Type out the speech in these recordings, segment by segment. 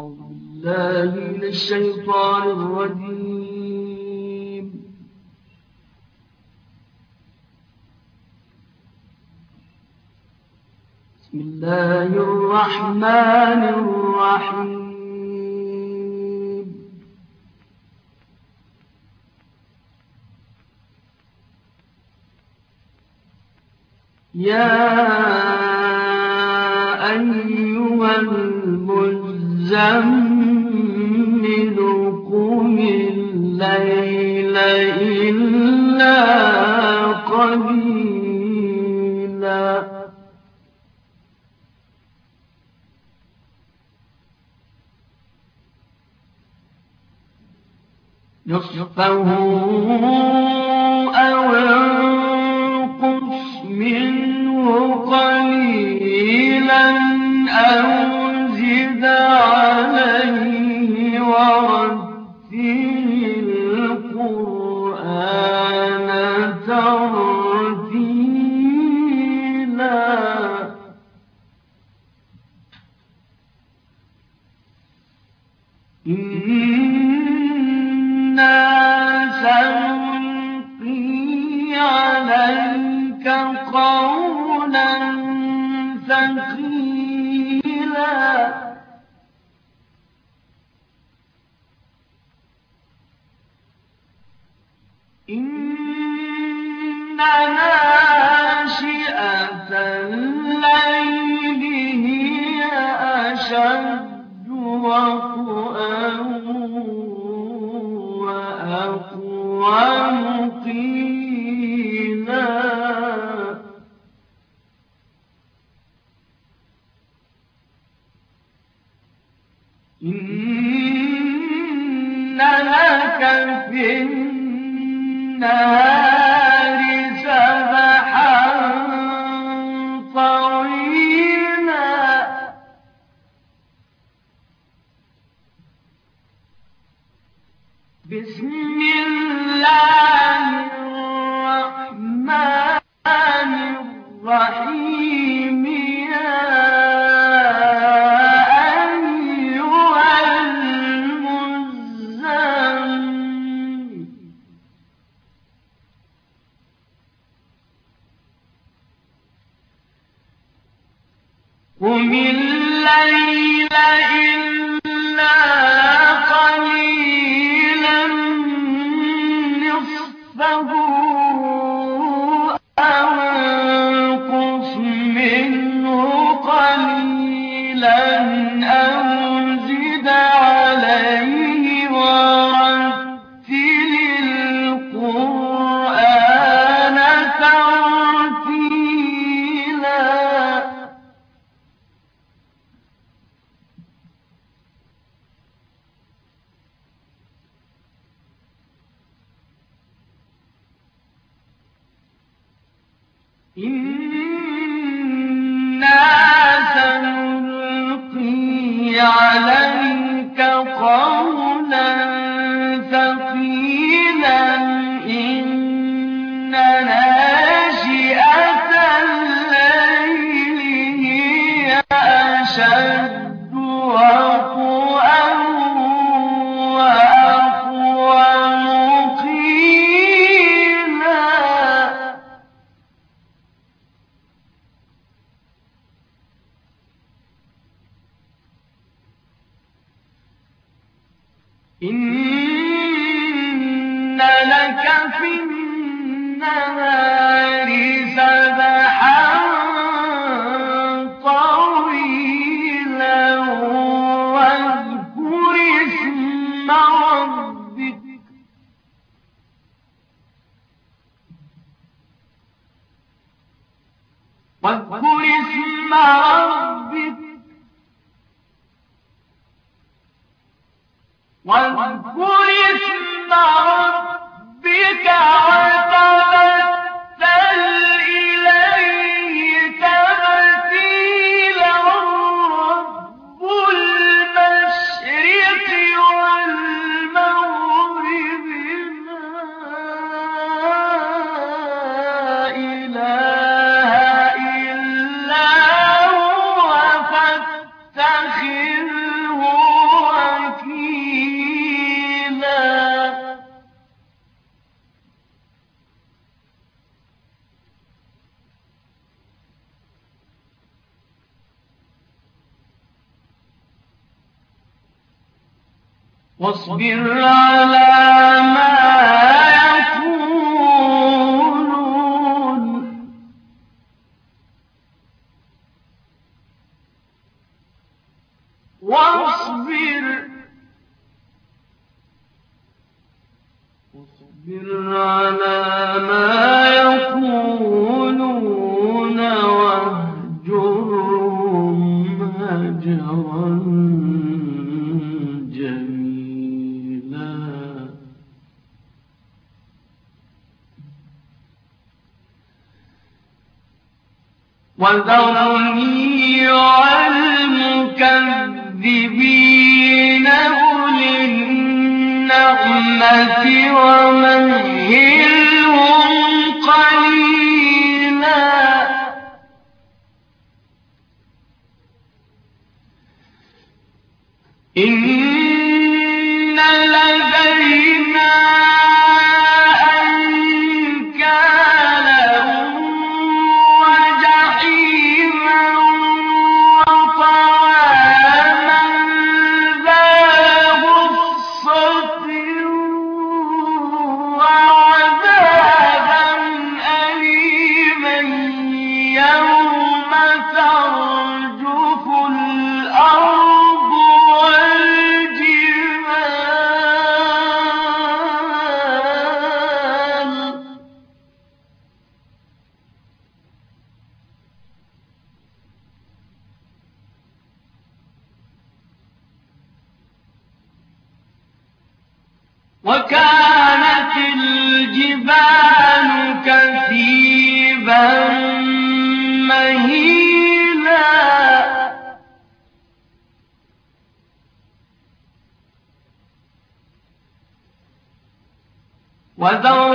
من الشيطان الرجيم. بسم الله الرحمن الرحيم. يا أيها المزمل قم الليل إلا قليلا. نصفه أو انقص منه قليلا أو زد عليه القرآن الليل هي أشد وطئا قم الليل إلا إنا سنلقي عليك واذكر اسم ربك. واذكر اسم ربك وتبتل واصبر على ما يقولون. واصبر. واصبر. وذرني والمكذبين أولي النعمة ومن وكانت الجبال كثيبا مهيلا. وذر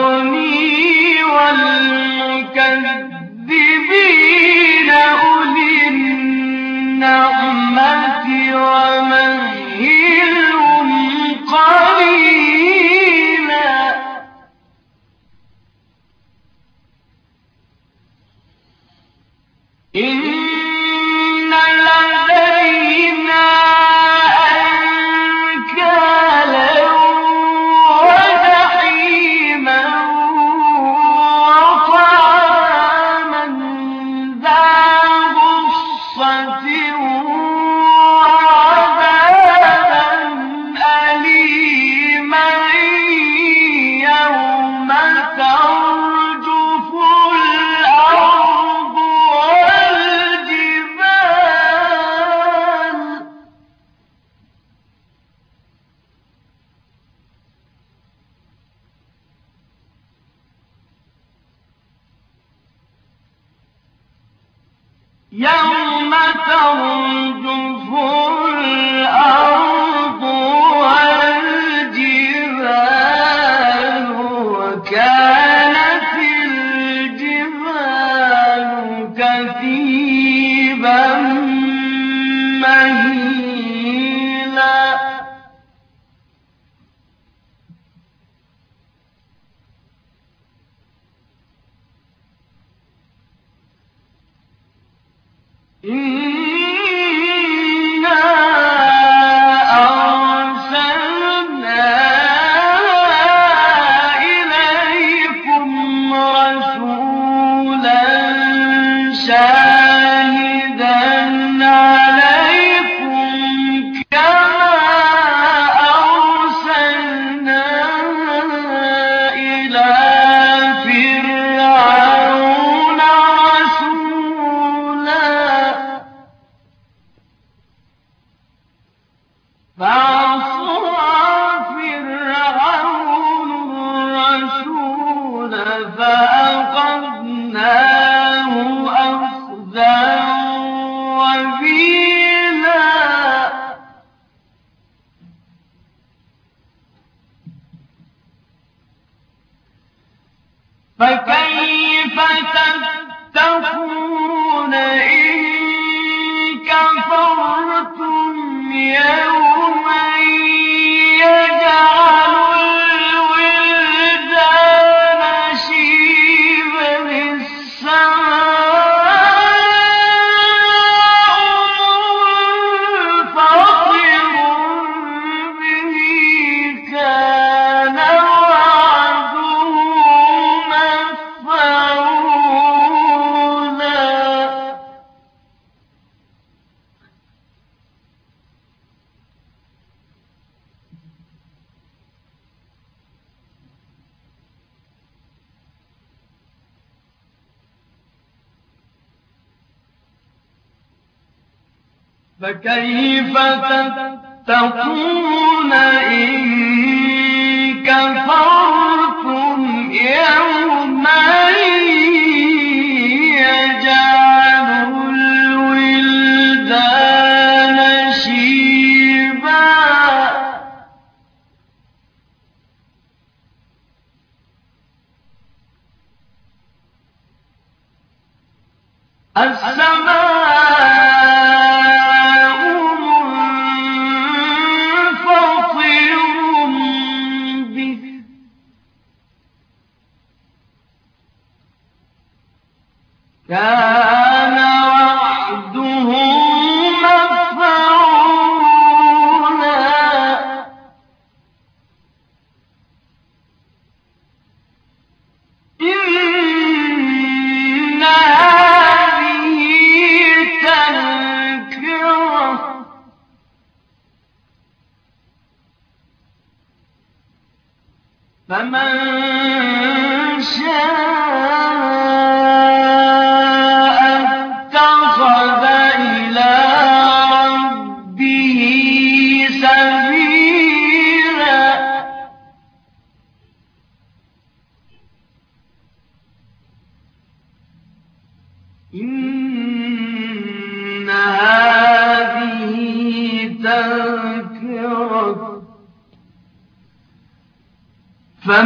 شاء فكيف تتقون إن كان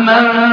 من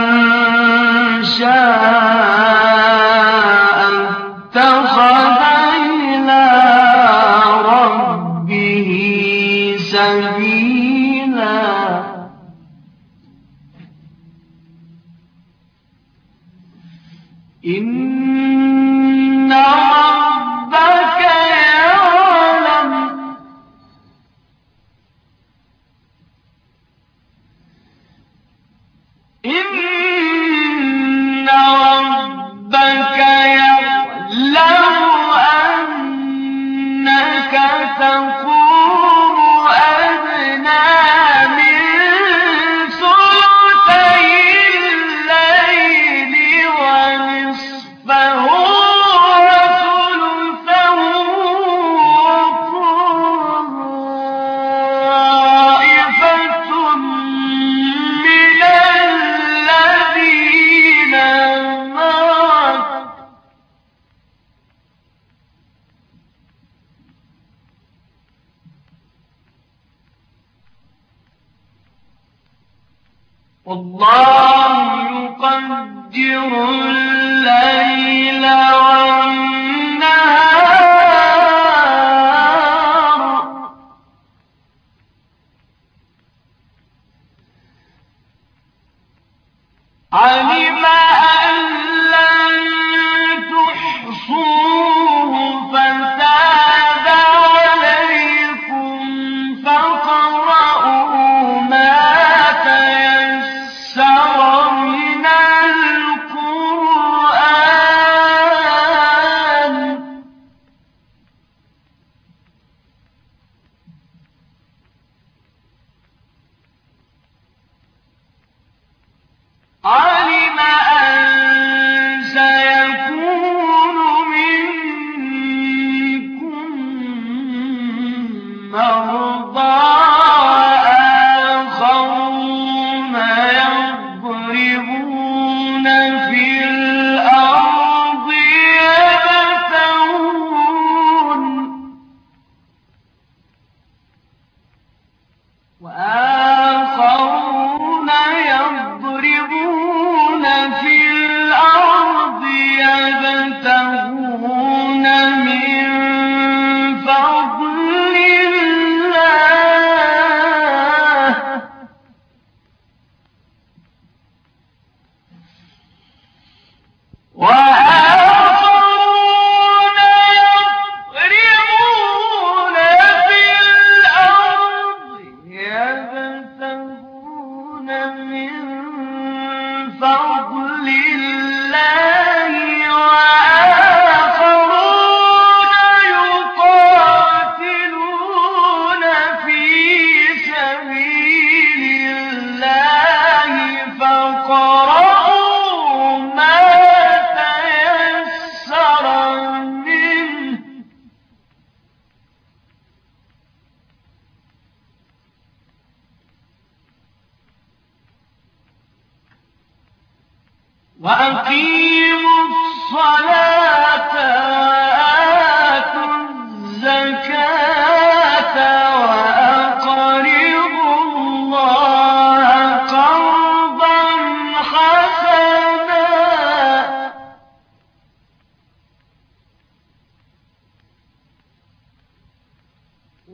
والله يقدر الليل وآخرون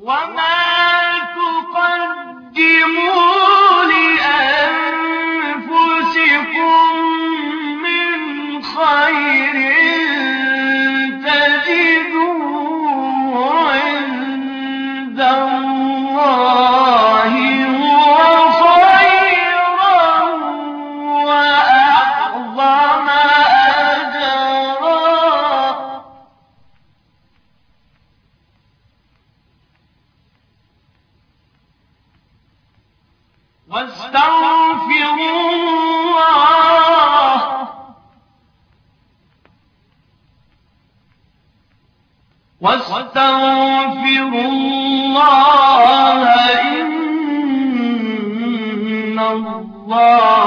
وما واستغفروا الله واستغفروا الله إن الله